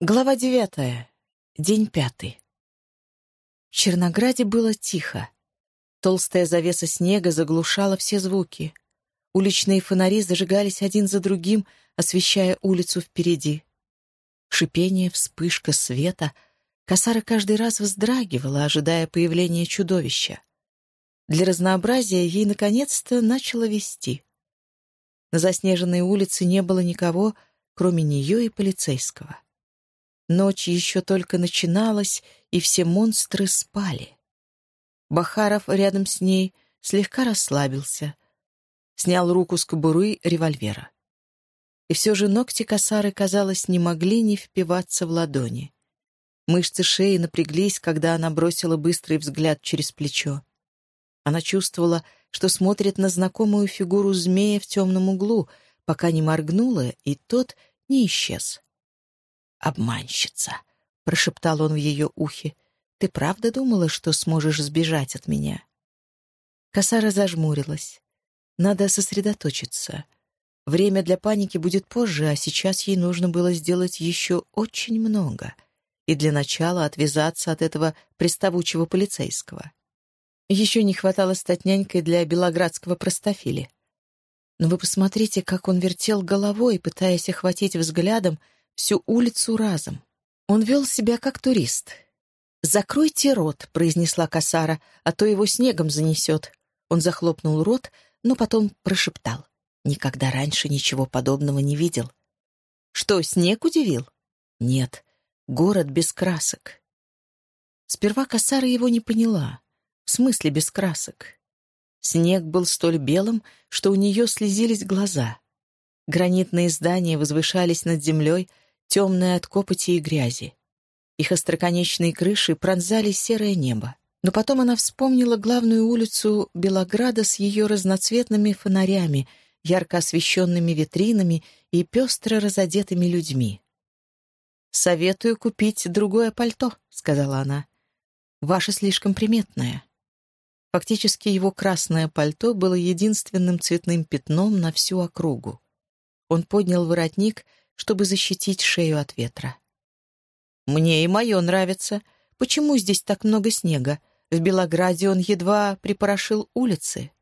Глава девятая. День пятый. В Чернограде было тихо. Толстая завеса снега заглушала все звуки. Уличные фонари зажигались один за другим, освещая улицу впереди. Шипение, вспышка света. Косара каждый раз вздрагивала, ожидая появления чудовища. Для разнообразия ей наконец-то начало вести. На заснеженной улице не было никого, кроме нее и полицейского. Ночь еще только начиналась, и все монстры спали. Бахаров рядом с ней слегка расслабился, снял руку с кобуры револьвера. И все же ногти косары, казалось, не могли не впиваться в ладони. Мышцы шеи напряглись, когда она бросила быстрый взгляд через плечо. Она чувствовала, что смотрит на знакомую фигуру змея в темном углу, пока не моргнула, и тот не исчез. «Обманщица!» — прошептал он в ее ухе. «Ты правда думала, что сможешь сбежать от меня?» Косара зажмурилась. «Надо сосредоточиться. Время для паники будет позже, а сейчас ей нужно было сделать еще очень много. И для начала отвязаться от этого приставучего полицейского. Еще не хватало стать нянькой для белоградского простофили. Но вы посмотрите, как он вертел головой, пытаясь охватить взглядом всю улицу разом. Он вел себя как турист. «Закройте рот», — произнесла Касара, «а то его снегом занесет». Он захлопнул рот, но потом прошептал. Никогда раньше ничего подобного не видел. «Что, снег удивил?» «Нет, город без красок». Сперва Касара его не поняла. В смысле без красок? Снег был столь белым, что у нее слезились глаза. Гранитные здания возвышались над землей, темная от копоти и грязи. Их остроконечные крыши пронзали серое небо. Но потом она вспомнила главную улицу Белограда с ее разноцветными фонарями, ярко освещенными витринами и пестро разодетыми людьми. «Советую купить другое пальто», — сказала она. «Ваше слишком приметное». Фактически его красное пальто было единственным цветным пятном на всю округу. Он поднял воротник — чтобы защитить шею от ветра. «Мне и мое нравится. Почему здесь так много снега? В Белограде он едва припорошил улицы».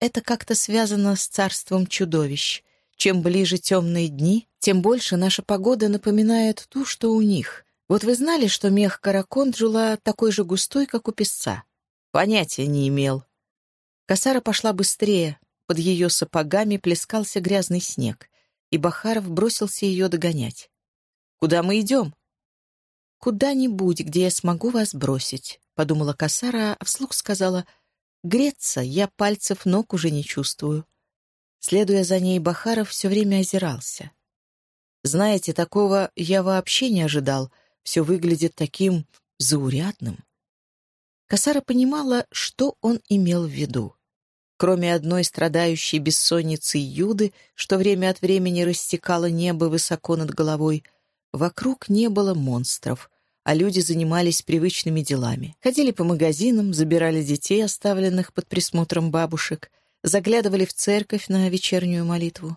Это как-то связано с царством чудовищ. Чем ближе темные дни, тем больше наша погода напоминает ту, что у них. Вот вы знали, что мех караконджула такой же густой, как у песца? Понятия не имел. Косара пошла быстрее. Под ее сапогами плескался грязный снег и Бахаров бросился ее догонять. «Куда мы идем?» «Куда-нибудь, где я смогу вас бросить», — подумала Касара, а вслух сказала, «Греться я пальцев ног уже не чувствую». Следуя за ней, Бахаров все время озирался. «Знаете, такого я вообще не ожидал. Все выглядит таким заурядным». Касара понимала, что он имел в виду. Кроме одной страдающей бессонницей Юды, что время от времени растекало небо высоко над головой, вокруг не было монстров, а люди занимались привычными делами. Ходили по магазинам, забирали детей, оставленных под присмотром бабушек, заглядывали в церковь на вечернюю молитву.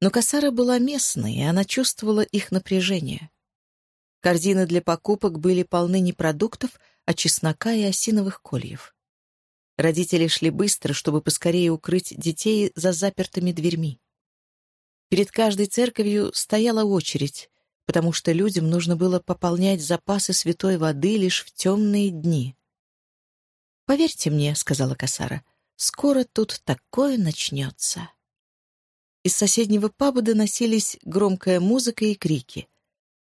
Но Касара была местной, и она чувствовала их напряжение. Корзины для покупок были полны не продуктов, а чеснока и осиновых кольев. Родители шли быстро, чтобы поскорее укрыть детей за запертыми дверьми. Перед каждой церковью стояла очередь, потому что людям нужно было пополнять запасы святой воды лишь в темные дни. «Поверьте мне», — сказала Касара, — «скоро тут такое начнется». Из соседнего паба доносились громкая музыка и крики.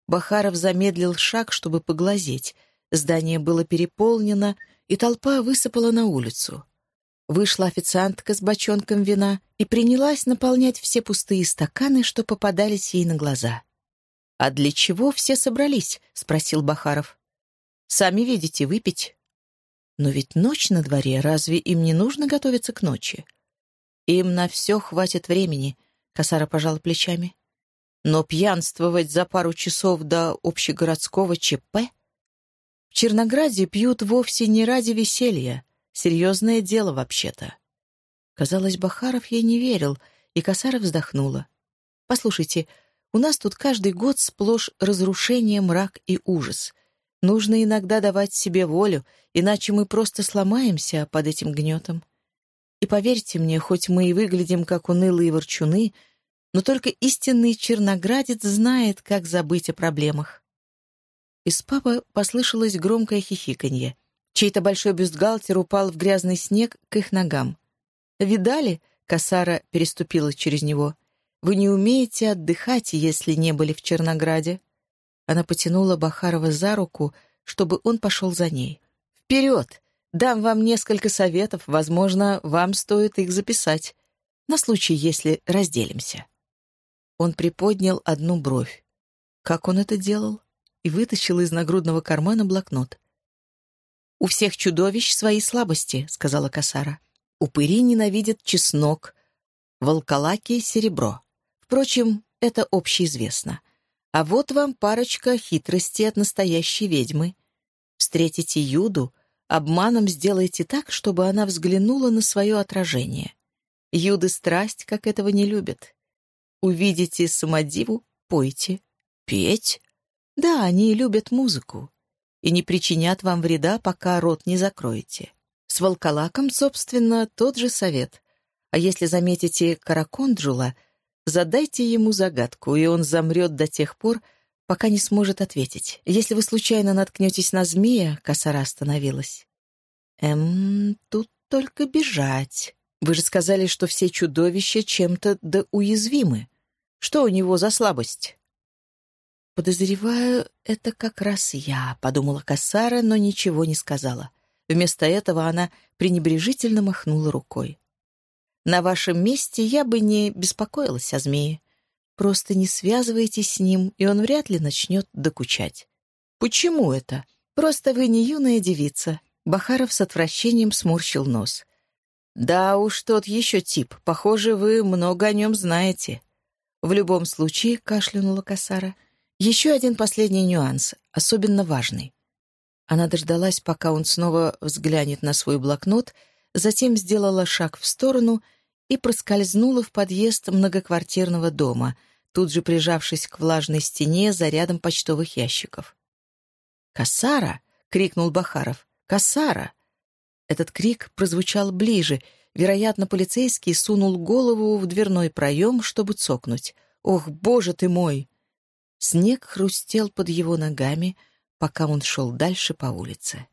Бахаров замедлил шаг, чтобы поглазеть. Здание было переполнено, и толпа высыпала на улицу. Вышла официантка с бочонком вина и принялась наполнять все пустые стаканы, что попадались ей на глаза. «А для чего все собрались?» — спросил Бахаров. «Сами видите, выпить». «Но ведь ночь на дворе, разве им не нужно готовиться к ночи?» «Им на все хватит времени», — Косара пожала плечами. «Но пьянствовать за пару часов до общегородского ЧП в Чернограде пьют вовсе не ради веселья. Серьезное дело вообще-то. Казалось, Бахаров ей не верил, и Косара вздохнула. «Послушайте, У нас тут каждый год сплошь разрушение, мрак и ужас. Нужно иногда давать себе волю, иначе мы просто сломаемся под этим гнетом. И поверьте мне, хоть мы и выглядим как унылые ворчуны, но только истинный черноградец знает, как забыть о проблемах. Из папы послышалось громкое хихиканье. Чей-то большой бюстгальтер упал в грязный снег к их ногам. «Видали?» — Касара переступила через него. Вы не умеете отдыхать, если не были в Чернограде». Она потянула Бахарова за руку, чтобы он пошел за ней. «Вперед! Дам вам несколько советов, возможно, вам стоит их записать, на случай, если разделимся». Он приподнял одну бровь. Как он это делал? И вытащил из нагрудного кармана блокнот. «У всех чудовищ свои слабости», — сказала Касара. «Упыри ненавидят чеснок, волколаки — серебро. Впрочем, это общеизвестно. А вот вам парочка хитростей от настоящей ведьмы. Встретите Юду, обманом сделайте так, чтобы она взглянула на свое отражение. Юды страсть, как этого не любят. Увидите самодиву — пойте. Петь? Да, они любят музыку. И не причинят вам вреда, пока рот не закроете. С волколаком, собственно, тот же совет. А если заметите караконджула — Задайте ему загадку, и он замрет до тех пор, пока не сможет ответить. Если вы случайно наткнетесь на змея, косара остановилась. Эм, тут только бежать. Вы же сказали, что все чудовища чем-то да уязвимы. Что у него за слабость? «Подозреваю, это как раз я», — подумала Кассара, но ничего не сказала. Вместо этого она пренебрежительно махнула рукой. На вашем месте я бы не беспокоилась о змее. Просто не связывайтесь с ним, и он вряд ли начнет докучать. Почему это? Просто вы не юная девица. Бахаров с отвращением сморщил нос. Да уж тот еще тип. Похоже, вы много о нем знаете. В любом случае, кашлянула Касара. Еще один последний нюанс, особенно важный. Она дождалась, пока он снова взглянет на свой блокнот — затем сделала шаг в сторону и проскользнула в подъезд многоквартирного дома, тут же прижавшись к влажной стене за рядом почтовых ящиков. «Косара!» — крикнул Бахаров. «Косара!» Этот крик прозвучал ближе. Вероятно, полицейский сунул голову в дверной проем, чтобы цокнуть. «Ох, боже ты мой!» Снег хрустел под его ногами, пока он шел дальше по улице.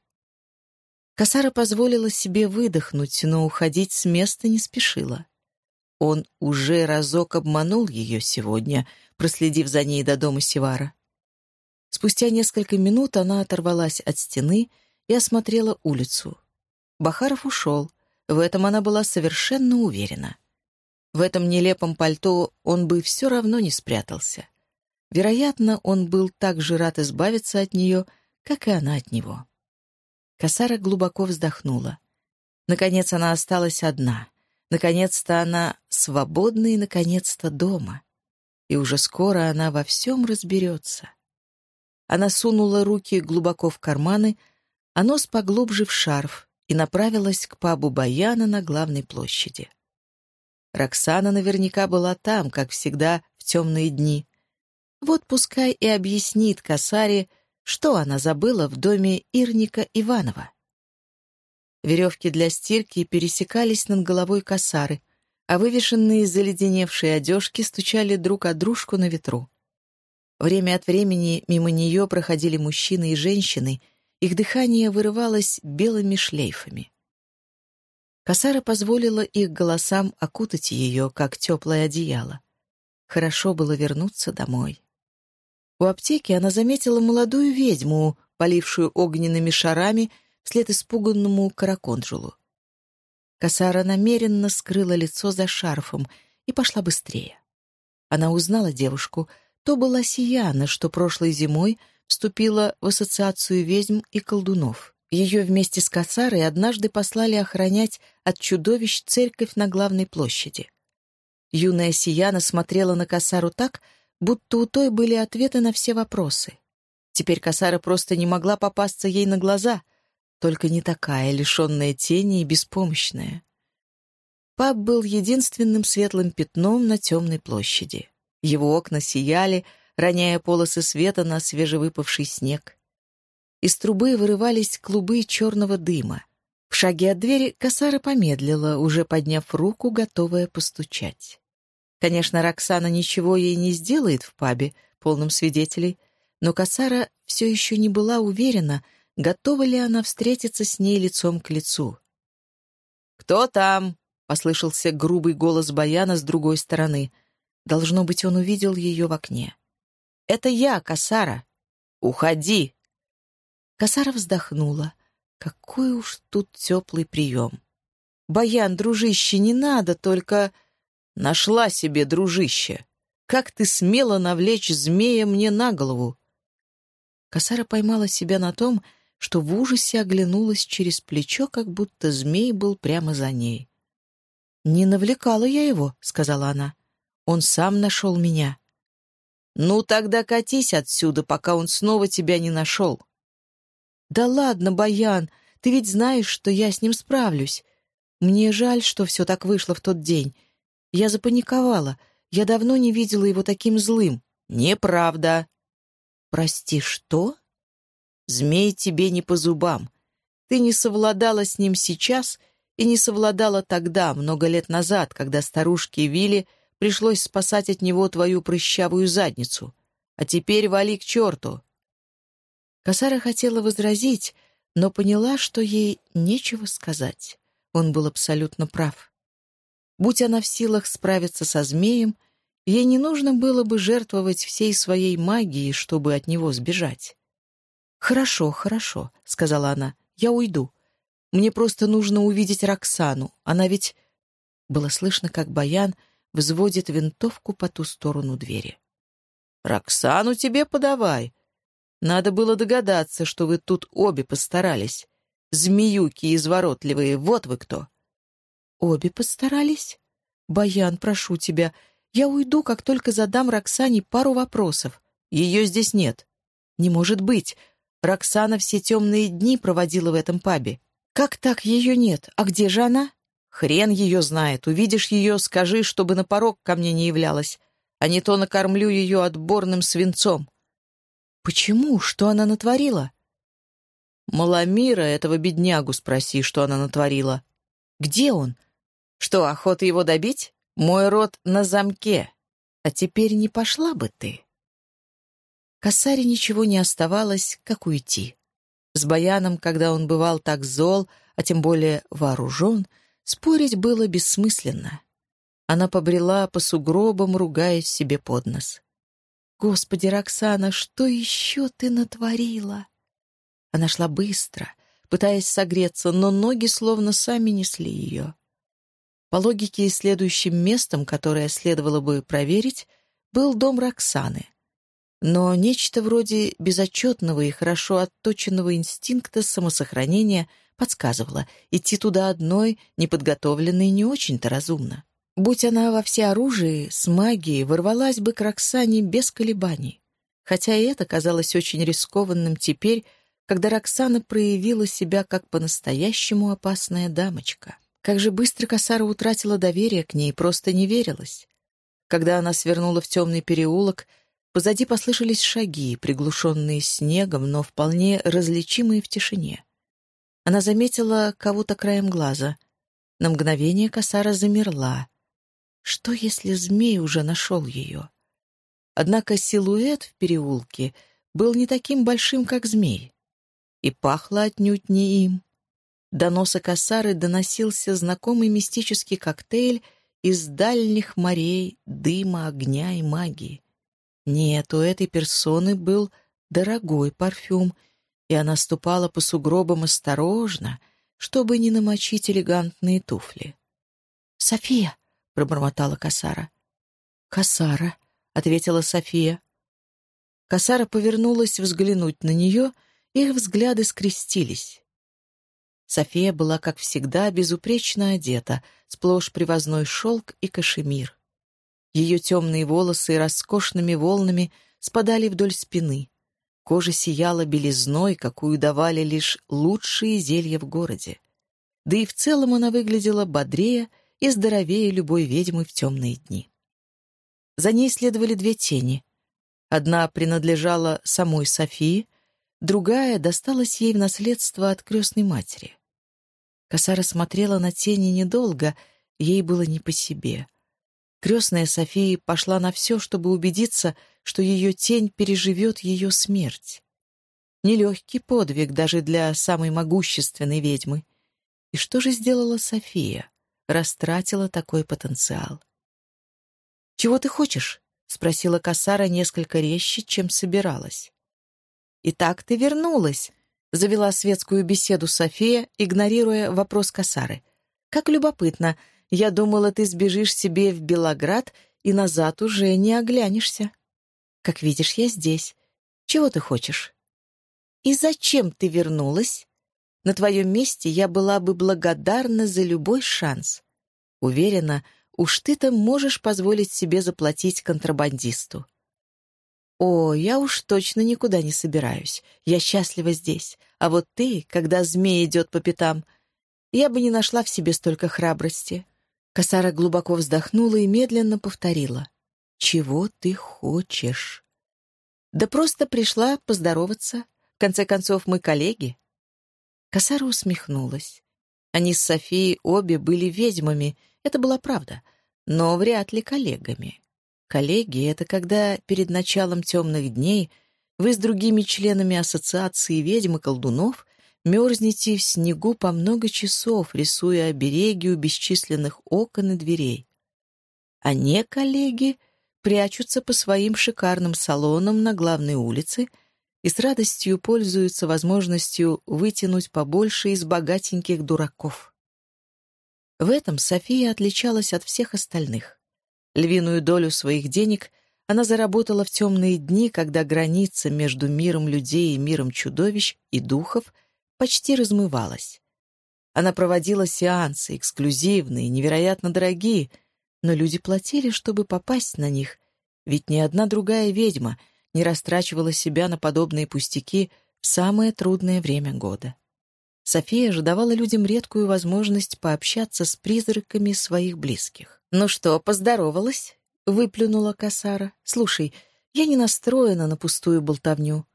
Касара позволила себе выдохнуть, но уходить с места не спешила. Он уже разок обманул ее сегодня, проследив за ней до дома Сивара. Спустя несколько минут она оторвалась от стены и осмотрела улицу. Бахаров ушел. В этом она была совершенно уверена. В этом нелепом пальто он бы все равно не спрятался. Вероятно, он был так же рад избавиться от нее, как и она от него. Косара глубоко вздохнула. Наконец она осталась одна. Наконец-то она свободна и, наконец-то, дома. И уже скоро она во всем разберется. Она сунула руки глубоко в карманы, а нос поглубже в шарф и направилась к пабу Баяна на главной площади. Роксана наверняка была там, как всегда, в темные дни. Вот пускай и объяснит Касаре, что она забыла в доме Ирника Иванова? Веревки для стирки пересекались над головой косары, а вывешенные заледеневшие одежки стучали друг о дружку на ветру. Время от времени мимо нее проходили мужчины и женщины, их дыхание вырывалось белыми шлейфами. Косара позволила их голосам окутать ее, как теплое одеяло. Хорошо было вернуться домой. У аптеки она заметила молодую ведьму, полившую огненными шарами вслед испуганному караконджулу. Косара намеренно скрыла лицо за шарфом и пошла быстрее. Она узнала девушку. То была Сияна, что прошлой зимой вступила в ассоциацию ведьм и колдунов. Ее вместе с Косарой однажды послали охранять от чудовищ церковь на главной площади. Юная Сияна смотрела на Косару так, будто у той были ответы на все вопросы. Теперь Касара просто не могла попасться ей на глаза, только не такая, лишенная тени и беспомощная. Паб был единственным светлым пятном на темной площади. Его окна сияли, роняя полосы света на свежевыпавший снег. Из трубы вырывались клубы черного дыма. В шаге от двери Касара помедлила, уже подняв руку, готовая постучать. Конечно, Роксана ничего ей не сделает в пабе, полном свидетелей, но Касара все еще не была уверена, готова ли она встретиться с ней лицом к лицу. «Кто там?» — послышался грубый голос Баяна с другой стороны. Должно быть, он увидел ее в окне. «Это я, Касара. Уходи!» Касара вздохнула. Какой уж тут теплый прием. «Баян, дружище, не надо, только...» «Нашла себе дружище! Как ты смела навлечь змея мне на голову!» Касара поймала себя на том, что в ужасе оглянулась через плечо, как будто змей был прямо за ней. «Не навлекала я его», — сказала она. «Он сам нашел меня». «Ну, тогда катись отсюда, пока он снова тебя не нашел». «Да ладно, Баян, ты ведь знаешь, что я с ним справлюсь. Мне жаль, что все так вышло в тот день. Я запаниковала. Я давно не видела его таким злым. Неправда. Прости, что? Змей тебе не по зубам. Ты не совладала с ним сейчас и не совладала тогда, много лет назад, когда старушке Вилли пришлось спасать от него твою прыщавую задницу. А теперь вали к черту. Косара хотела возразить, но поняла, что ей нечего сказать. Он был абсолютно прав. Будь она в силах справиться со змеем, ей не нужно было бы жертвовать всей своей магией, чтобы от него сбежать. «Хорошо, хорошо», — сказала она, — «я уйду. Мне просто нужно увидеть Роксану. Она ведь...» Было слышно, как Баян взводит винтовку по ту сторону двери. «Роксану тебе подавай. Надо было догадаться, что вы тут обе постарались. Змеюки изворотливые, вот вы кто!» Обе постарались? Баян, прошу тебя, я уйду, как только задам Роксане пару вопросов. Ее здесь нет. Не может быть. Роксана все темные дни проводила в этом пабе. Как так ее нет? А где же она? Хрен ее знает. Увидишь ее, скажи, чтобы на порог ко мне не являлась. А не то накормлю ее отборным свинцом. Почему? Что она натворила? Маламира, этого беднягу спроси, что она натворила. Где он? Что, охота его добить? Мой рот на замке. А теперь не пошла бы ты. Косаре ничего не оставалось, как уйти. С Баяном, когда он бывал так зол, а тем более вооружен, спорить было бессмысленно. Она побрела по сугробам, ругаясь себе под нос. «Господи, Роксана, что еще ты натворила?» Она шла быстро, пытаясь согреться, но ноги словно сами несли ее. По логике, следующим местом, которое следовало бы проверить, был дом Роксаны. Но нечто вроде безотчетного и хорошо отточенного инстинкта самосохранения подсказывало, идти туда одной, неподготовленной, не очень-то разумно. Будь она во всеоружии, с магией, ворвалась бы к Роксане без колебаний. Хотя и это казалось очень рискованным теперь, когда Роксана проявила себя как по-настоящему опасная дамочка. Как же быстро Касара утратила доверие к ней, просто не верилась. Когда она свернула в темный переулок, позади послышались шаги, приглушенные снегом, но вполне различимые в тишине. Она заметила кого-то краем глаза. На мгновение Касара замерла. Что, если змей уже нашел ее? Однако силуэт в переулке был не таким большим, как змей. И пахло отнюдь не им. До носа косары доносился знакомый мистический коктейль из дальних морей, дыма, огня и магии. Нет, у этой персоны был дорогой парфюм, и она ступала по сугробам осторожно, чтобы не намочить элегантные туфли. «София!» — пробормотала Касара. «Касара!» — ответила София. Касара повернулась взглянуть на нее, их взгляды скрестились. София была, как всегда, безупречно одета, сплошь привозной шелк и кашемир. Ее темные волосы роскошными волнами спадали вдоль спины. Кожа сияла белизной, какую давали лишь лучшие зелья в городе. Да и в целом она выглядела бодрее и здоровее любой ведьмы в темные дни. За ней следовали две тени. Одна принадлежала самой Софии, другая досталась ей в наследство от крестной матери. Косара смотрела на тени недолго, ей было не по себе. Крестная София пошла на все, чтобы убедиться, что ее тень переживет ее смерть. Нелегкий подвиг даже для самой могущественной ведьмы. И что же сделала София? Растратила такой потенциал. «Чего ты хочешь?» — спросила Касара несколько резче, чем собиралась. «Итак, ты вернулась», — завела светскую беседу София, игнорируя вопрос Касары. «Как любопытно. Я думала, ты сбежишь себе в Белоград и назад уже не оглянешься. Как видишь, я здесь. Чего ты хочешь?» «И зачем ты вернулась?» На твоем месте я была бы благодарна за любой шанс. Уверена, уж ты-то можешь позволить себе заплатить контрабандисту. О, я уж точно никуда не собираюсь. Я счастлива здесь. А вот ты, когда змей идет по пятам, я бы не нашла в себе столько храбрости. Косара глубоко вздохнула и медленно повторила. «Чего ты хочешь?» «Да просто пришла поздороваться. В конце концов, мы коллеги». Косара усмехнулась. Они с Софией обе были ведьмами, это была правда, но вряд ли коллегами. Коллеги — это когда перед началом темных дней вы с другими членами ассоциации ведьм и колдунов мерзнете в снегу по много часов, рисуя обереги у бесчисленных окон и дверей. А не коллеги прячутся по своим шикарным салонам на главной улице — и с радостью пользуются возможностью вытянуть побольше из богатеньких дураков. В этом София отличалась от всех остальных. Львиную долю своих денег она заработала в темные дни, когда граница между миром людей и миром чудовищ и духов почти размывалась. Она проводила сеансы, эксклюзивные, невероятно дорогие, но люди платили, чтобы попасть на них, ведь ни одна другая ведьма — не растрачивала себя на подобные пустяки в самое трудное время года. София же давала людям редкую возможность пообщаться с призраками своих близких. «Ну что, поздоровалась?» — выплюнула Касара. «Слушай, я не настроена на пустую болтовню.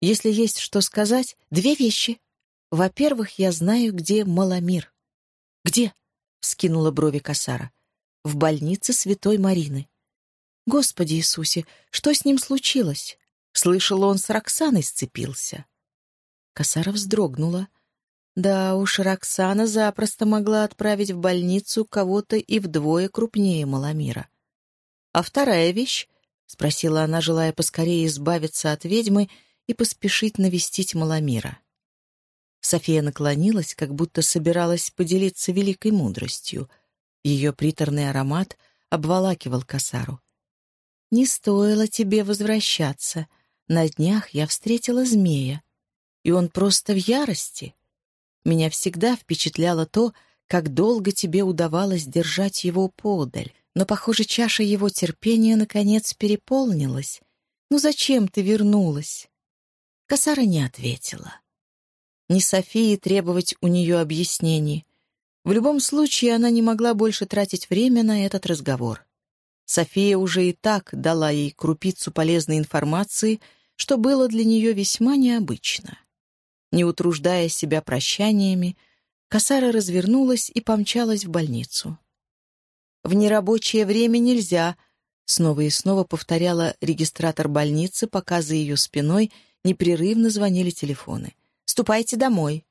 Если есть что сказать, две вещи. Во-первых, я знаю, где Маламир». «Где?» — вскинула брови Касара. «В больнице Святой Марины. Господи Иисусе, что с ним случилось? Слышала, он с Роксаной сцепился. Косара вздрогнула. Да уж, Роксана запросто могла отправить в больницу кого-то и вдвое крупнее Маламира. «А вторая вещь?» — спросила она, желая поскорее избавиться от ведьмы и поспешить навестить Маламира. София наклонилась, как будто собиралась поделиться великой мудростью. Ее приторный аромат обволакивал косару. «Не стоило тебе возвращаться. На днях я встретила змея, и он просто в ярости. Меня всегда впечатляло то, как долго тебе удавалось держать его подаль, но, похоже, чаша его терпения наконец переполнилась. Ну зачем ты вернулась?» Косара не ответила. Ни Софии требовать у нее объяснений. В любом случае, она не могла больше тратить время на этот разговор. София уже и так дала ей крупицу полезной информации, что было для нее весьма необычно. Не утруждая себя прощаниями, Касара развернулась и помчалась в больницу. «В нерабочее время нельзя», — снова и снова повторяла регистратор больницы, пока за ее спиной непрерывно звонили телефоны. «Ступайте домой».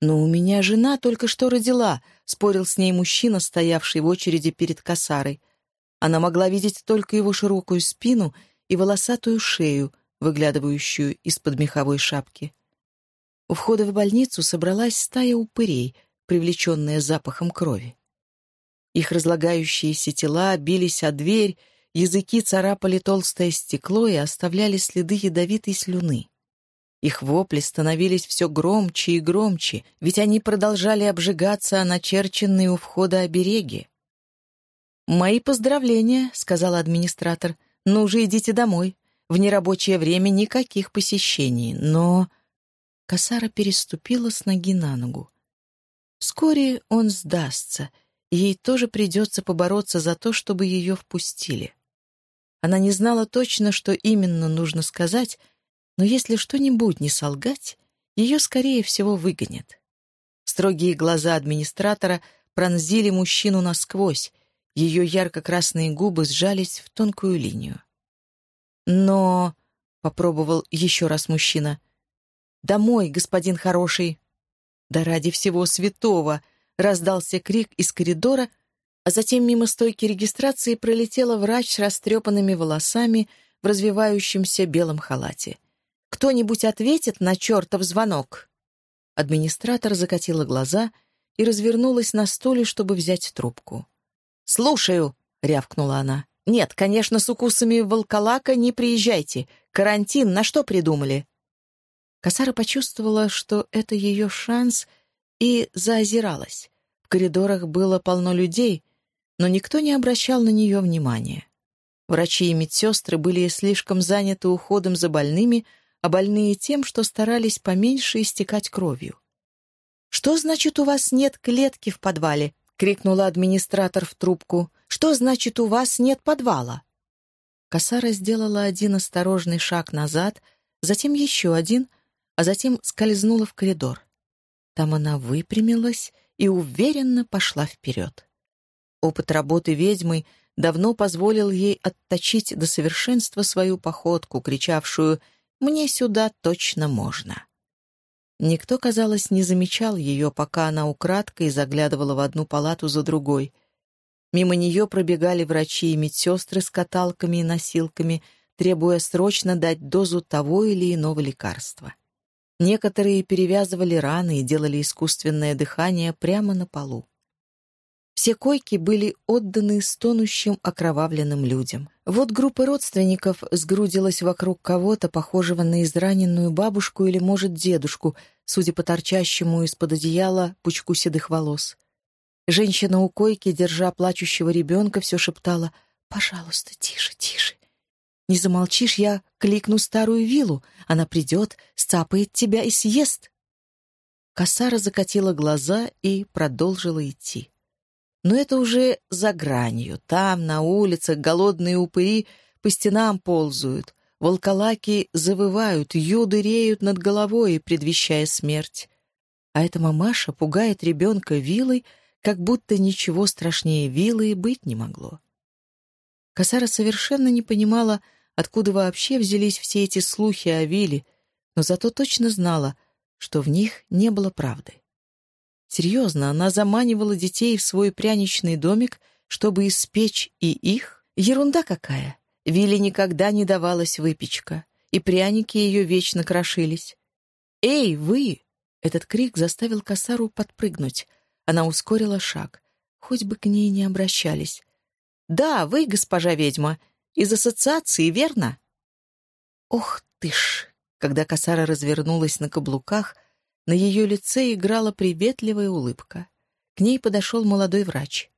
«Но у меня жена только что родила», — спорил с ней мужчина, стоявший в очереди перед Касарой. Она могла видеть только его широкую спину и волосатую шею, выглядывающую из-под меховой шапки. У входа в больницу собралась стая упырей, привлеченная запахом крови. Их разлагающиеся тела бились о дверь, языки царапали толстое стекло и оставляли следы ядовитой слюны. Их вопли становились все громче и громче, ведь они продолжали обжигаться о начерченные у входа обереги. «Мои поздравления», — сказал администратор. «Ну уже идите домой. В нерабочее время никаких посещений, но...» Косара переступила с ноги на ногу. Вскоре он сдастся, ей тоже придется побороться за то, чтобы ее впустили. Она не знала точно, что именно нужно сказать, но если что-нибудь не солгать, ее, скорее всего, выгонят. Строгие глаза администратора пронзили мужчину насквозь, ее ярко-красные губы сжались в тонкую линию. «Но...» — попробовал еще раз мужчина. «Домой, господин хороший!» «Да ради всего святого!» — раздался крик из коридора, а затем мимо стойки регистрации пролетела врач с растрепанными волосами в развивающемся белом халате. «Кто-нибудь ответит на чертов звонок?» Администратор закатила глаза и развернулась на стуле, чтобы взять трубку. «Слушаю», — рявкнула она. «Нет, конечно, с укусами волколака не приезжайте. Карантин на что придумали?» Косара почувствовала, что это ее шанс, и заозиралась. В коридорах было полно людей, но никто не обращал на нее внимания. Врачи и медсестры были слишком заняты уходом за больными, а больные тем, что старались поменьше истекать кровью. «Что значит, у вас нет клетки в подвале?» — крикнула администратор в трубку. «Что значит, у вас нет подвала?» Косара сделала один осторожный шаг назад, затем еще один, а затем скользнула в коридор. Там она выпрямилась и уверенно пошла вперед. Опыт работы ведьмой давно позволил ей отточить до совершенства свою походку, кричавшую мне сюда точно можно. Никто, казалось, не замечал ее, пока она украдкой заглядывала в одну палату за другой. Мимо нее пробегали врачи и медсестры с каталками и носилками, требуя срочно дать дозу того или иного лекарства. Некоторые перевязывали раны и делали искусственное дыхание прямо на полу. Все койки были отданы стонущим окровавленным людям. Вот группа родственников сгрудилась вокруг кого-то, похожего на израненную бабушку или, может, дедушку, судя по торчащему из-под одеяла пучку седых волос. Женщина у койки, держа плачущего ребенка, все шептала «Пожалуйста, тише, тише. Не замолчишь, я кликну старую виллу. Она придет, сцапает тебя и съест». Косара закатила глаза и продолжила идти. Но это уже за гранью. Там, на улицах, голодные упыри по стенам ползают. Волколаки завывают, юды реют над головой, предвещая смерть. А эта мамаша пугает ребенка вилой, как будто ничего страшнее вилы быть не могло. Косара совершенно не понимала, откуда вообще взялись все эти слухи о виле, но зато точно знала, что в них не было правды. Серьезно, она заманивала детей в свой пряничный домик, чтобы испечь и их? Ерунда какая. Вилли никогда не давалась выпечка, и пряники ее вечно крошились. «Эй, вы!» Этот крик заставил косару подпрыгнуть. Она ускорила шаг. Хоть бы к ней не обращались. «Да, вы, госпожа ведьма, из ассоциации, верно?» «Ох ты ж!» Когда косара развернулась на каблуках, на ее лице играла приветливая улыбка. К ней подошел молодой врач.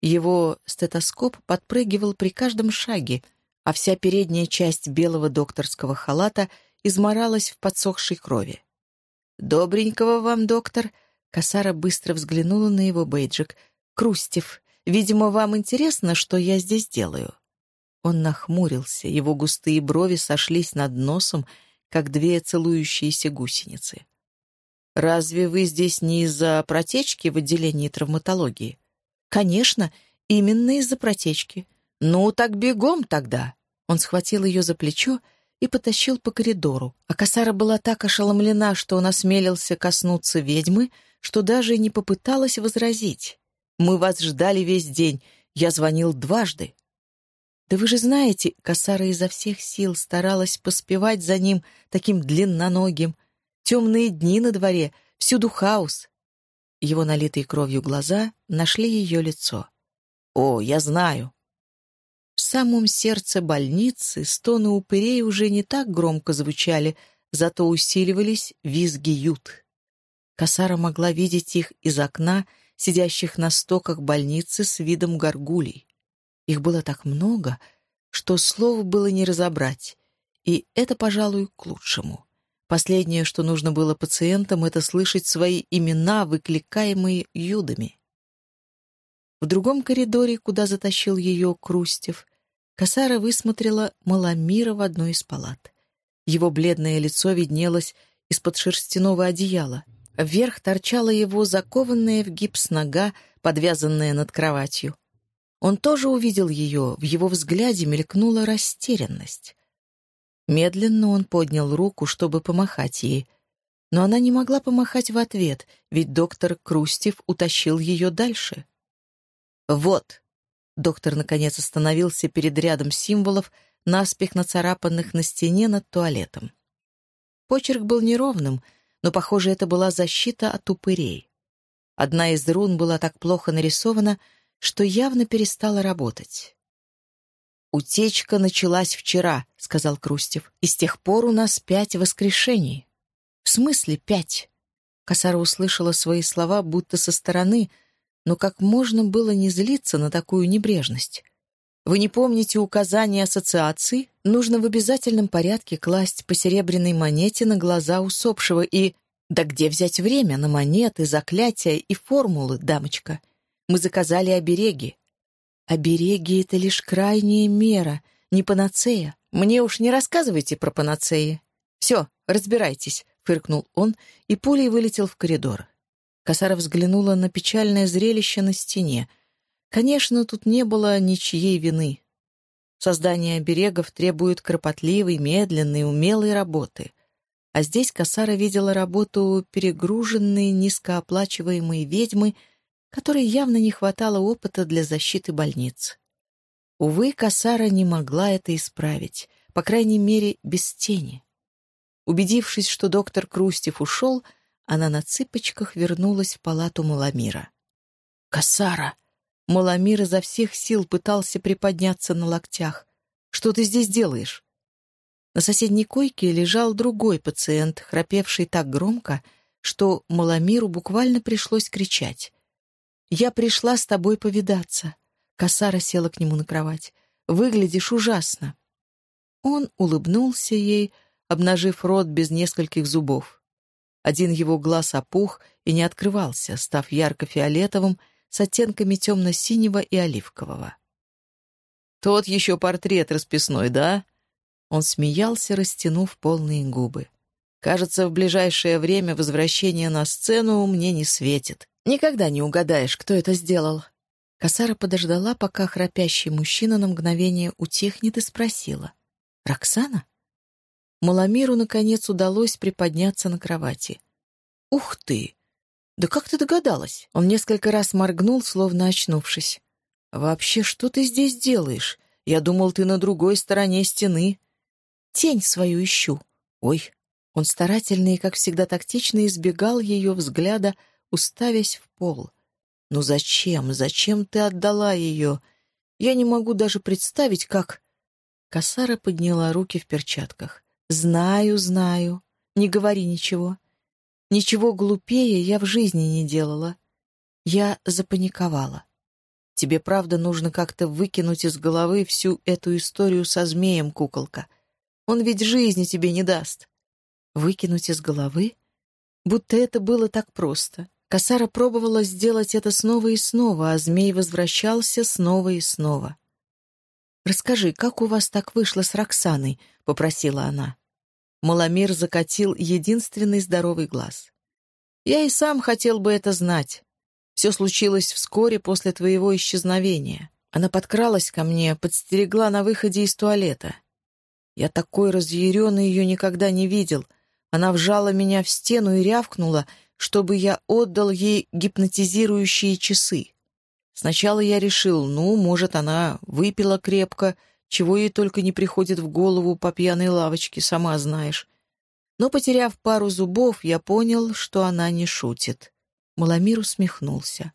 Его стетоскоп подпрыгивал при каждом шаге, а вся передняя часть белого докторского халата изморалась в подсохшей крови. «Добренького вам, доктор!» Косара быстро взглянула на его бейджик. «Крустев, видимо, вам интересно, что я здесь делаю?» Он нахмурился, его густые брови сошлись над носом, как две целующиеся гусеницы. Разве вы здесь не из-за протечки в отделении травматологии? Конечно, именно из-за протечки. Ну, так бегом тогда. Он схватил ее за плечо и потащил по коридору. А Касара была так ошеломлена, что он осмелился коснуться ведьмы, что даже не попыталась возразить. «Мы вас ждали весь день. Я звонил дважды». «Да вы же знаете, Касара изо всех сил старалась поспевать за ним, таким длинноногим, Темные дни на дворе, всюду хаос. Его налитые кровью глаза нашли ее лицо. «О, я знаю». В самом сердце больницы стоны упырей уже не так громко звучали, зато усиливались визги ют. Косара могла видеть их из окна, сидящих на стоках больницы с видом горгулей. Их было так много, что слов было не разобрать, и это, пожалуй, к лучшему. Последнее, что нужно было пациентам, это слышать свои имена, выкликаемые юдами. В другом коридоре, куда затащил ее Крустев, Косара высмотрела Маламира в одной из палат. Его бледное лицо виднелось из-под шерстяного одеяла. Вверх торчала его закованная в гипс нога, подвязанная над кроватью. Он тоже увидел ее, в его взгляде мелькнула растерянность. Медленно он поднял руку, чтобы помахать ей, но она не могла помахать в ответ, ведь доктор Крустев утащил ее дальше. «Вот!» — доктор наконец остановился перед рядом символов, наспех нацарапанных на стене над туалетом. Почерк был неровным, но, похоже, это была защита от упырей. Одна из рун была так плохо нарисована, что явно перестала работать. «Утечка началась вчера», — сказал Крустев, — «и с тех пор у нас пять воскрешений». «В смысле пять?» Косара услышала свои слова будто со стороны, но как можно было не злиться на такую небрежность? Вы не помните указания ассоциации? Нужно в обязательном порядке класть по серебряной монете на глаза усопшего и... Да где взять время на монеты, заклятия и формулы, дамочка? Мы заказали обереги. Обереги — это лишь крайняя мера, не панацея. Мне уж не рассказывайте про панацеи. Все, разбирайтесь фыркнул он и пулей вылетел в коридор. Косара взглянула на печальное зрелище на стене. Конечно, тут не было ничьей вины. Создание оберегов требует кропотливой, медленной, умелой работы. А здесь Косара видела работу перегруженной, низкооплачиваемой ведьмы, которой явно не хватало опыта для защиты больниц. Увы, Косара не могла это исправить, по крайней мере, без тени. Убедившись, что доктор Крустев ушел, она на цыпочках вернулась в палату Маламира. «Косара!» Маламир изо всех сил пытался приподняться на локтях. «Что ты здесь делаешь?» На соседней койке лежал другой пациент, храпевший так громко, что Маламиру буквально пришлось кричать. «Я пришла с тобой повидаться». Косара села к нему на кровать. «Выглядишь ужасно». Он улыбнулся ей, обнажив рот без нескольких зубов. Один его глаз опух и не открывался, став ярко-фиолетовым с оттенками темно-синего и оливкового. «Тот еще портрет расписной, да?» Он смеялся, растянув полные губы. «Кажется, в ближайшее время возвращение на сцену мне не светит. Никогда не угадаешь, кто это сделал». Косара подождала, пока храпящий мужчина на мгновение утихнет и спросила. «Роксана?» Маламиру, наконец, удалось приподняться на кровати. «Ух ты! Да как ты догадалась?» Он несколько раз моргнул, словно очнувшись. «Вообще, что ты здесь делаешь? Я думал, ты на другой стороне стены. Тень свою ищу. Ой!» Он старательно и, как всегда, тактично избегал ее взгляда, уставясь в пол. «Ну зачем? Зачем ты отдала ее? Я не могу даже представить, как...» Косара подняла руки в перчатках. «Знаю, знаю. Не говори ничего. Ничего глупее я в жизни не делала. Я запаниковала. Тебе правда нужно как-то выкинуть из головы всю эту историю со змеем, куколка. Он ведь жизни тебе не даст. Выкинуть из головы? Будто это было так просто. Косара пробовала сделать это снова и снова, а змей возвращался снова и снова. «Расскажи, как у вас так вышло с Роксаной?» — попросила она. Маламир закатил единственный здоровый глаз. «Я и сам хотел бы это знать. Все случилось вскоре после твоего исчезновения. Она подкралась ко мне, подстерегла на выходе из туалета. Я такой разъяренный ее никогда не видел. Она вжала меня в стену и рявкнула, чтобы я отдал ей гипнотизирующие часы. Сначала я решил, ну, может, она выпила крепко, чего ей только не приходит в голову по пьяной лавочке, сама знаешь. Но, потеряв пару зубов, я понял, что она не шутит. Маламир усмехнулся.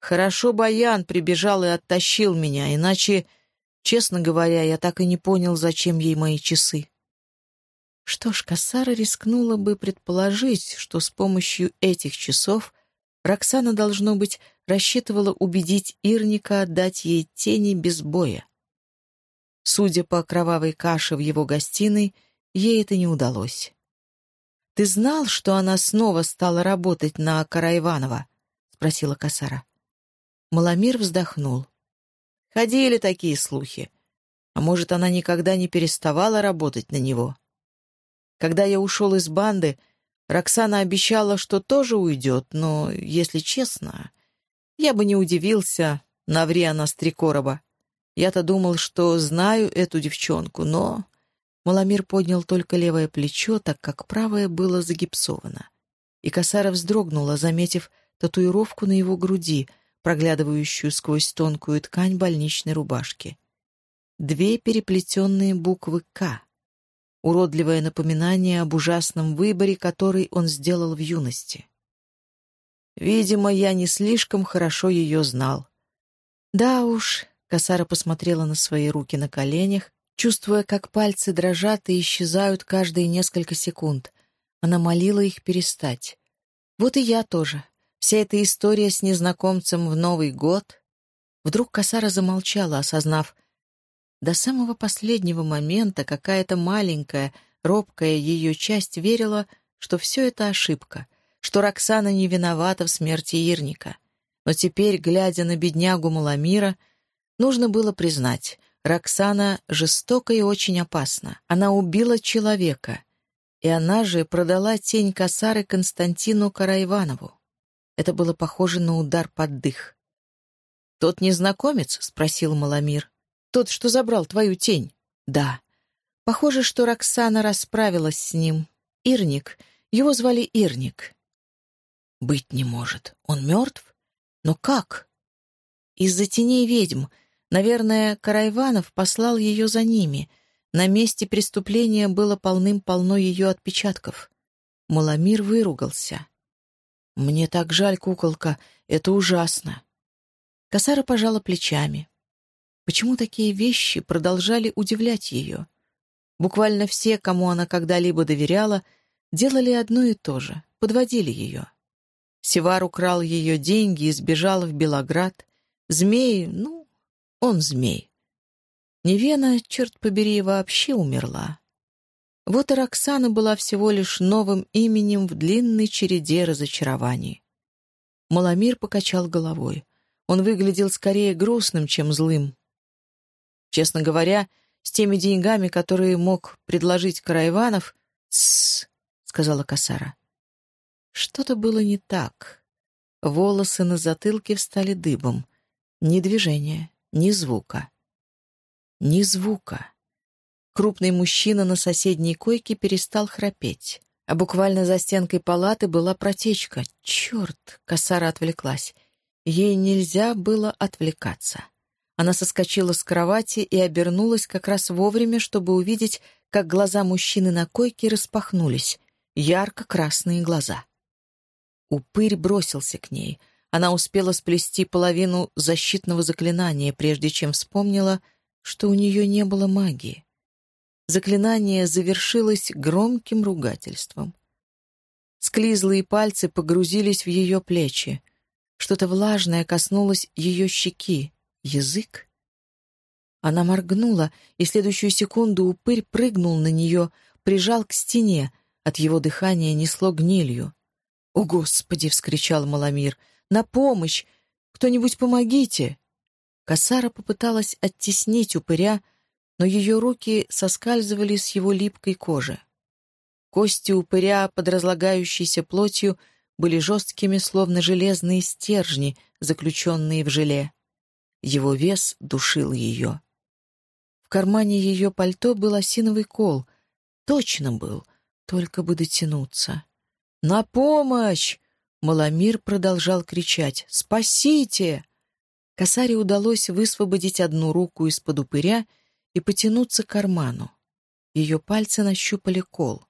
Хорошо Баян прибежал и оттащил меня, иначе, честно говоря, я так и не понял, зачем ей мои часы. Что ж, Кассара рискнула бы предположить, что с помощью этих часов Роксана, должно быть, рассчитывала убедить Ирника отдать ей тени без боя. Судя по кровавой каше в его гостиной, ей это не удалось. «Ты знал, что она снова стала работать на Караиванова?» — спросила Касара. Маламир вздохнул. «Ходили такие слухи. А может, она никогда не переставала работать на него? Когда я ушел из банды, Роксана обещала, что тоже уйдет, но, если честно, я бы не удивился, наври она с три короба. Я-то думал, что знаю эту девчонку, но... Маломир поднял только левое плечо, так как правое было загипсовано. И Косара вздрогнула, заметив татуировку на его груди, проглядывающую сквозь тонкую ткань больничной рубашки. Две переплетенные буквы «К». Уродливое напоминание об ужасном выборе, который он сделал в юности. Видимо, я не слишком хорошо ее знал. Да уж, Косара посмотрела на свои руки на коленях, чувствуя, как пальцы дрожат и исчезают каждые несколько секунд. Она молила их перестать. Вот и я тоже. Вся эта история с незнакомцем в Новый год. Вдруг Косара замолчала, осознав, до самого последнего момента какая-то маленькая, робкая ее часть верила, что все это ошибка, что Роксана не виновата в смерти Ирника. Но теперь, глядя на беднягу Маламира, нужно было признать, Роксана жестока и очень опасна. Она убила человека. И она же продала тень косары Константину Караиванову. Это было похоже на удар под дых. «Тот незнакомец?» — спросил Маламир. «Тот, что забрал твою тень?» «Да». Похоже, что Роксана расправилась с ним. Ирник. Его звали Ирник. «Быть не может. Он мертв? Но как?» «Из-за теней ведьм», Наверное, Карайванов послал ее за ними. На месте преступления было полным-полно ее отпечатков. Маломир выругался. «Мне так жаль, куколка, это ужасно». Косара пожала плечами. Почему такие вещи продолжали удивлять ее? Буквально все, кому она когда-либо доверяла, делали одно и то же, подводили ее. Севар украл ее деньги и сбежал в Белоград. Змеи, ну, он змей. Невена, черт побери, вообще умерла. Вот и Роксана была всего лишь новым именем в длинной череде разочарований. Маломир покачал головой. Он выглядел скорее грустным, чем злым. Честно говоря, с теми деньгами, которые мог предложить Караиванов... «Тссс», — сказала Касара. Что-то было не так. Волосы на затылке встали дыбом. Ни движения, ни звука. Ни звука. Крупный мужчина на соседней койке перестал храпеть. А буквально за стенкой палаты была протечка. Черт! Косара отвлеклась. Ей нельзя было отвлекаться. Она соскочила с кровати и обернулась как раз вовремя, чтобы увидеть, как глаза мужчины на койке распахнулись. Ярко-красные глаза. Упырь бросился к ней — она успела сплести половину защитного заклинания, прежде чем вспомнила, что у нее не было магии. Заклинание завершилось громким ругательством. Склизлые пальцы погрузились в ее плечи. Что-то влажное коснулось ее щеки. Язык? Она моргнула, и следующую секунду упырь прыгнул на нее, прижал к стене. От его дыхания несло гнилью. «О, Господи!» — вскричал Маламир — на помощь! Кто-нибудь помогите!» Косара попыталась оттеснить упыря, но ее руки соскальзывали с его липкой кожи. Кости упыря под разлагающейся плотью были жесткими, словно железные стержни, заключенные в желе. Его вес душил ее. В кармане ее пальто был осиновый кол. Точно был, только бы дотянуться. «На помощь!» Маломир продолжал кричать «Спасите!». Косаре удалось высвободить одну руку из-под упыря и потянуться к карману. Ее пальцы нащупали кол.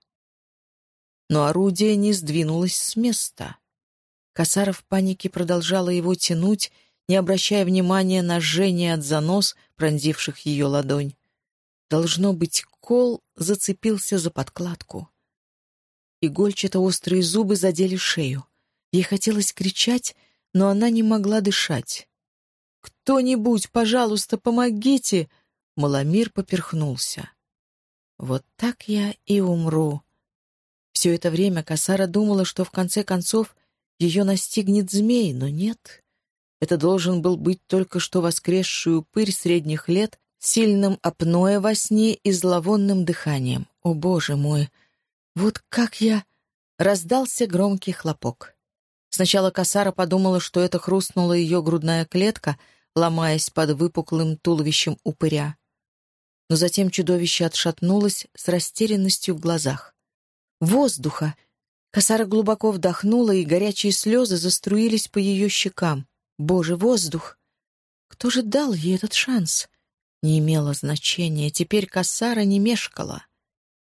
Но орудие не сдвинулось с места. Косара в панике продолжала его тянуть, не обращая внимания на жжение от занос, пронзивших ее ладонь. Должно быть, кол зацепился за подкладку. Игольчато-острые зубы задели шею. Ей хотелось кричать, но она не могла дышать. «Кто-нибудь, пожалуйста, помогите!» Маломир поперхнулся. «Вот так я и умру». Все это время Касара думала, что в конце концов ее настигнет змей, но нет. Это должен был быть только что воскресший упырь средних лет сильным апноэ во сне и зловонным дыханием. О, боже мой! Вот как я... Раздался громкий хлопок. Сначала Касара подумала, что это хрустнула ее грудная клетка, ломаясь под выпуклым туловищем упыря. Но затем чудовище отшатнулось с растерянностью в глазах. «Воздуха!» Косара глубоко вдохнула, и горячие слезы заструились по ее щекам. «Боже, воздух!» Кто же дал ей этот шанс? Не имело значения. Теперь Косара не мешкала.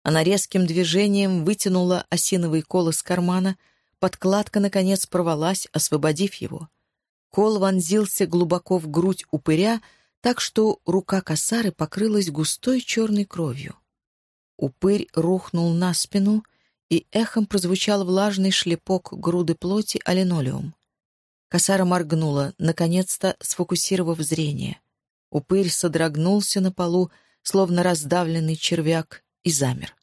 Она резким движением вытянула осиновый кол из кармана. Подкладка, наконец, порвалась, освободив его. Кол вонзился глубоко в грудь упыря, так что рука косары покрылась густой черной кровью. Упырь рухнул на спину — и эхом прозвучал влажный шлепок груды плоти о линолеум. Косара моргнула, наконец-то сфокусировав зрение. Упырь содрогнулся на полу, словно раздавленный червяк, и замер.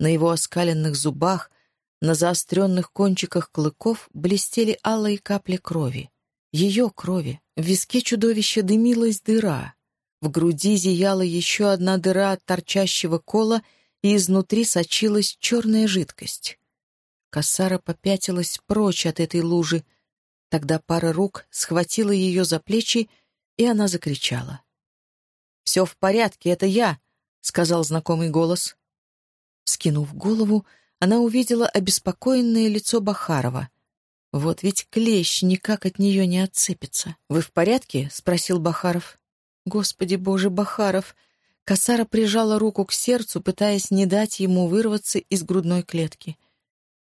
На его оскаленных зубах, на заостренных кончиках клыков блестели алые капли крови. Ее крови. В виске чудовища дымилась дыра. В груди зияла еще одна дыра от торчащего кола — и изнутри сочилась черная жидкость. Кассара попятилась прочь от этой лужи. Тогда пара рук схватила ее за плечи, и она закричала. «Все в порядке, это я», — сказал знакомый голос. Скинув голову, она увидела обеспокоенное лицо Бахарова. Вот ведь клещ никак от нее не отцепится. «Вы в порядке?» — спросил Бахаров. «Господи боже, Бахаров!» Косара прижала руку к сердцу, пытаясь не дать ему вырваться из грудной клетки.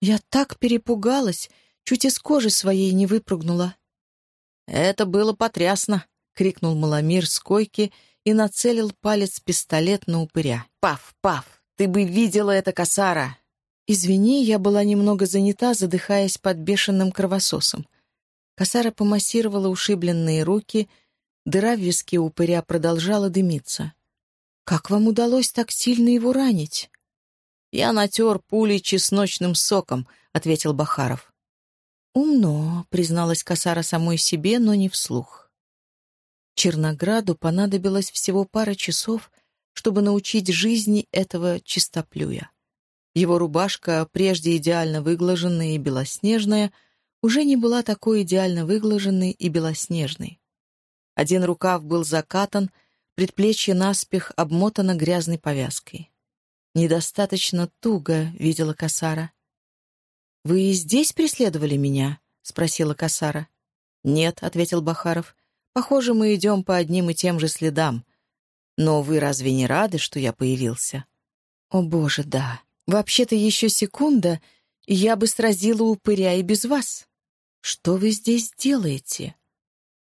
«Я так перепугалась, чуть из кожи своей не выпрыгнула». «Это было потрясно!» — крикнул Маломир с койки и нацелил палец-пистолет на упыря. «Пав, пав! Ты бы видела это, Косара!» «Извини, я была немного занята, задыхаясь под бешеным кровососом». Косара помассировала ушибленные руки, дыра в виске упыря продолжала дымиться. «Как вам удалось так сильно его ранить?» «Я натер пулей чесночным соком», — ответил Бахаров. «Умно», — призналась Касара самой себе, но не вслух. Чернограду понадобилось всего пара часов, чтобы научить жизни этого чистоплюя. Его рубашка, прежде идеально выглаженная и белоснежная, уже не была такой идеально выглаженной и белоснежной. Один рукав был закатан — Предплечье наспех обмотано грязной повязкой. «Недостаточно туго», — видела Касара. «Вы здесь преследовали меня?» — спросила Касара. «Нет», — ответил Бахаров. «Похоже, мы идем по одним и тем же следам. Но вы разве не рады, что я появился?» «О, боже, да. Вообще-то еще секунда, и я бы сразила упыря и без вас. Что вы здесь делаете?»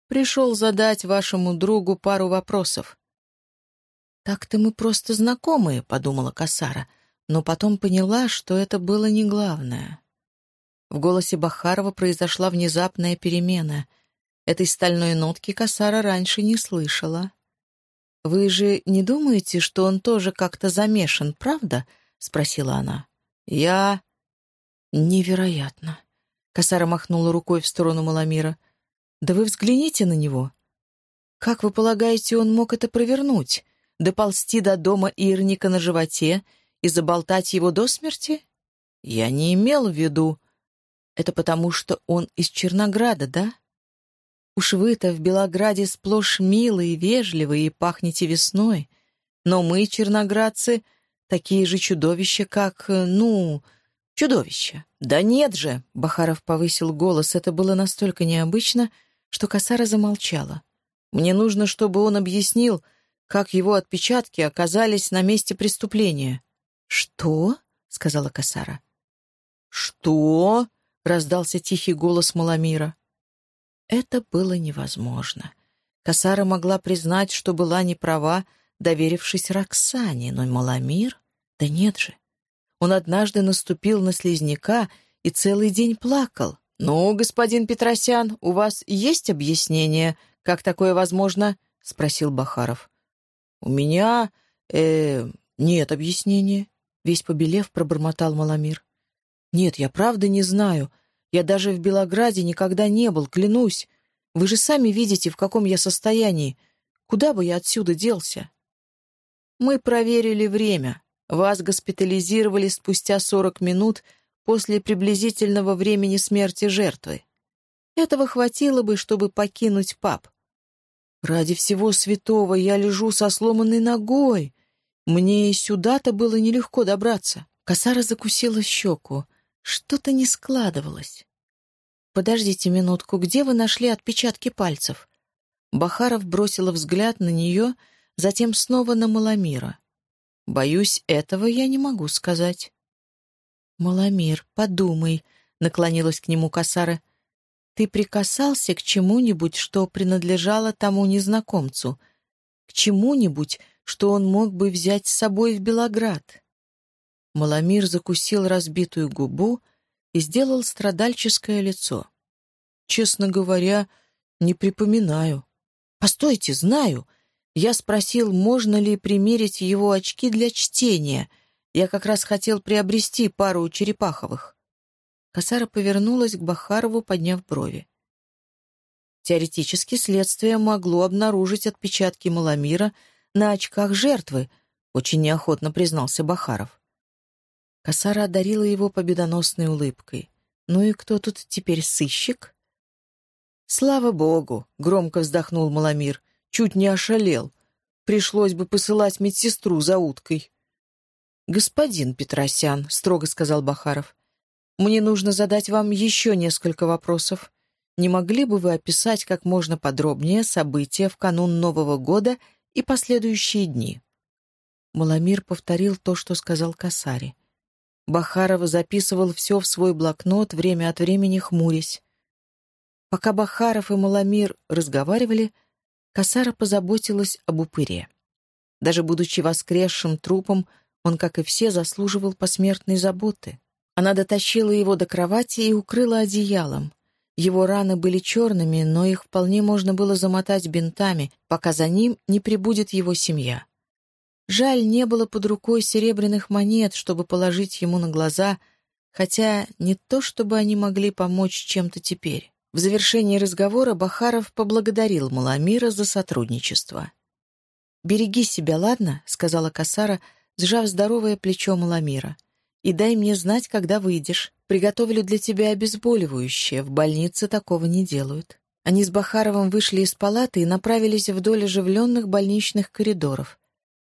«Пришел задать вашему другу пару вопросов. «Так-то мы просто знакомые», — подумала Касара, но потом поняла, что это было не главное. В голосе Бахарова произошла внезапная перемена. Этой стальной нотки Касара раньше не слышала. «Вы же не думаете, что он тоже как-то замешан, правда?» — спросила она. «Я...» «Невероятно!» — Касара махнула рукой в сторону Маламира. «Да вы взгляните на него! Как вы полагаете, он мог это провернуть? доползти до дома Ирника на животе и заболтать его до смерти? Я не имел в виду. Это потому, что он из Чернограда, да? Уж вы-то в Белограде сплошь милые, вежливые и пахнете весной. Но мы, черноградцы, такие же чудовища, как, ну, чудовища. Да нет же, Бахаров повысил голос, это было настолько необычно, что Косара замолчала. Мне нужно, чтобы он объяснил, как его отпечатки оказались на месте преступления. «Что?» — сказала Касара. «Что?» — раздался тихий голос Маламира. Это было невозможно. Касара могла признать, что была не права, доверившись Роксане, но Маламир... Да нет же. Он однажды наступил на слизняка и целый день плакал. «Ну, господин Петросян, у вас есть объяснение, как такое возможно?» — спросил Бахаров. «У меня... э... нет объяснения», — весь побелев пробормотал Маломир. «Нет, я правда не знаю. Я даже в Белограде никогда не был, клянусь. Вы же сами видите, в каком я состоянии. Куда бы я отсюда делся? Мы проверили время. Вас госпитализировали спустя 40 минут после приблизительного времени смерти жертвы. Этого хватило бы, чтобы покинуть паб. Ради всего святого я лежу со сломанной ногой. Мне и сюда-то было нелегко добраться. Косара закусила щеку. Что-то не складывалось. «Подождите минутку, где вы нашли отпечатки пальцев?» Бахаров бросила взгляд на нее, затем снова на Маламира. «Боюсь, этого я не могу сказать». «Маламир, подумай», — наклонилась к нему Касара. «Ты прикасался к чему-нибудь, что принадлежало тому незнакомцу, к чему-нибудь, что он мог бы взять с собой в Белоград?» Маламир закусил разбитую губу и сделал страдальческое лицо. «Честно говоря, не припоминаю». «Постойте, знаю. Я спросил, можно ли примерить его очки для чтения. Я как раз хотел приобрести пару черепаховых». Косара повернулась к Бахарову, подняв брови. Теоретически следствие могло обнаружить отпечатки Маламира на очках жертвы, очень неохотно признался Бахаров. Косара одарила его победоносной улыбкой. «Ну и кто тут теперь сыщик?» «Слава богу!» — громко вздохнул Маламир. «Чуть не ошалел. Пришлось бы посылать медсестру за уткой». «Господин Петросян», — строго сказал Бахаров, — «мне нужно задать вам еще несколько вопросов. Не могли бы вы описать как можно подробнее события в канун Нового года и последующие дни?» Маламир повторил то, что сказал Касари. Бахаров записывал все в свой блокнот, время от времени хмурясь. Пока Бахаров и Маламир разговаривали, Касара позаботилась об упыре. Даже будучи воскресшим трупом, он, как и все, заслуживал посмертной заботы. Она дотащила его до кровати и укрыла одеялом. Его раны были черными, но их вполне можно было замотать бинтами, пока за ним не прибудет его семья. Жаль, не было под рукой серебряных монет, чтобы положить ему на глаза, хотя не то, чтобы они могли помочь чем-то теперь. В завершении разговора Бахаров поблагодарил Маламира за сотрудничество. «Береги себя, ладно?» — сказала Касара, сжав здоровое плечо Маламира. «И дай мне знать, когда выйдешь. Приготовлю для тебя обезболивающее. В больнице такого не делают». Они с Бахаровым вышли из палаты и направились вдоль оживленных больничных коридоров.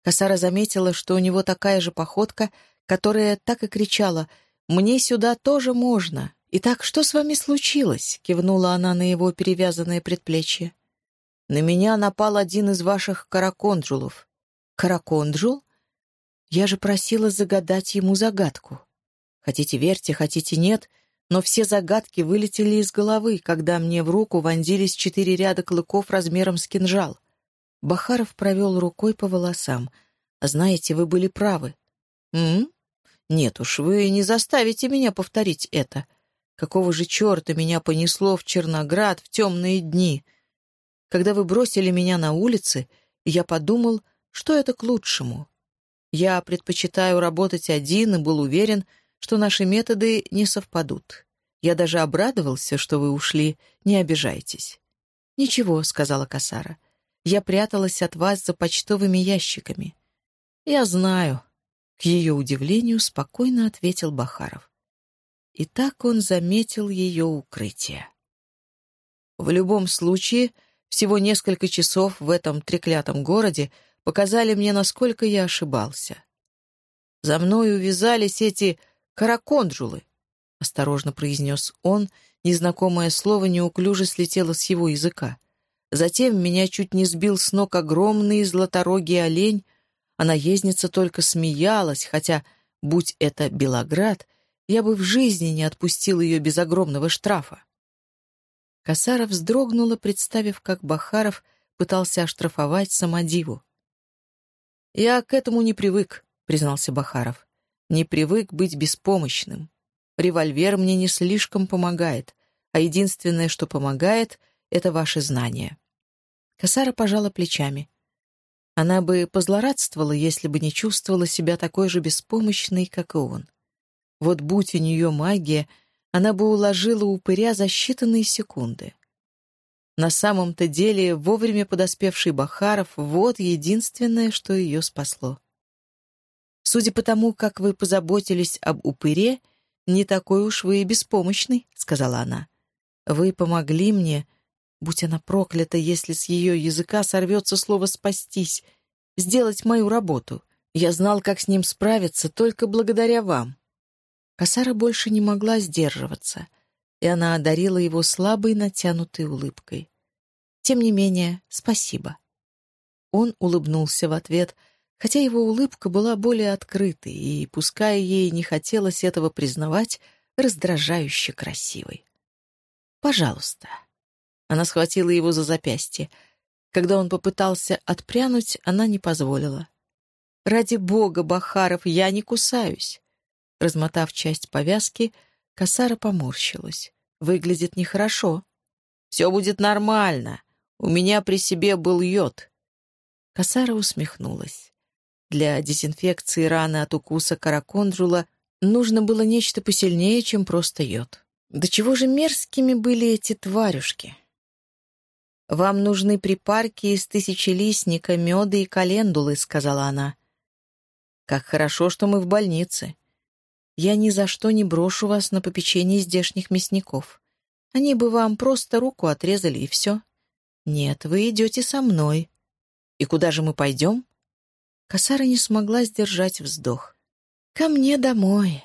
Касара заметила, что у него такая же походка, которая так и кричала «Мне сюда тоже можно!» «Итак, что с вами случилось?» — кивнула она на его перевязанное предплечье. «На меня напал один из ваших караконджулов». «Караконджул? Я же просила загадать ему загадку. Хотите верьте, хотите нет, но все загадки вылетели из головы, когда мне в руку вонзились четыре ряда клыков размером с кинжал. Бахаров провел рукой по волосам. «Знаете, вы были правы». «М? Нет уж, вы не заставите меня повторить это. Какого же черта меня понесло в Черноград в темные дни? Когда вы бросили меня на улице, я подумал, что это к лучшему. Я предпочитаю работать один и был уверен, что наши методы не совпадут. Я даже обрадовался, что вы ушли, не обижайтесь. «Ничего», — сказала Касара. «Я пряталась от вас за почтовыми ящиками». «Я знаю», — к ее удивлению спокойно ответил Бахаров. И так он заметил ее укрытие. В любом случае, всего несколько часов в этом треклятом городе показали мне, насколько я ошибался. За мной увязались эти караконджулы, — осторожно произнес он, незнакомое слово неуклюже слетело с его языка. Затем меня чуть не сбил с ног огромный златорогий олень, а наездница только смеялась, хотя, будь это Белоград, я бы в жизни не отпустил ее без огромного штрафа. Косара вздрогнула, представив, как Бахаров пытался оштрафовать самодиву. «Я к этому не привык», — признался Бахаров. «Не привык быть беспомощным. Револьвер мне не слишком помогает, а единственное, что помогает, — это ваши знания». Косара пожала плечами. Она бы позлорадствовала, если бы не чувствовала себя такой же беспомощной, как и он. Вот будь у нее магия, она бы уложила упыря за считанные секунды. На самом-то деле, вовремя подоспевший Бахаров — вот единственное, что ее спасло. «Судя по тому, как вы позаботились об упыре, не такой уж вы и беспомощный», — сказала она. «Вы помогли мне, будь она проклята, если с ее языка сорвется слово «спастись», сделать мою работу. Я знал, как с ним справиться, только благодаря вам». Косара больше не могла сдерживаться и она одарила его слабой натянутой улыбкой. «Тем не менее, спасибо». Он улыбнулся в ответ, хотя его улыбка была более открытой и, пускай ей не хотелось этого признавать, раздражающе красивой. «Пожалуйста». Она схватила его за запястье. Когда он попытался отпрянуть, она не позволила. «Ради бога, Бахаров, я не кусаюсь!» Размотав часть повязки, Косара поморщилась. Выглядит нехорошо. «Все будет нормально. У меня при себе был йод». Косара усмехнулась. Для дезинфекции раны от укуса караконджула нужно было нечто посильнее, чем просто йод. До чего же мерзкими были эти тварюшки? «Вам нужны припарки из тысячелистника, меда и календулы», — сказала она. «Как хорошо, что мы в больнице. Я ни за что не брошу вас на попечение здешних мясников. Они бы вам просто руку отрезали, и все. Нет, вы идете со мной. И куда же мы пойдем?» Косара не смогла сдержать вздох. «Ко мне домой»,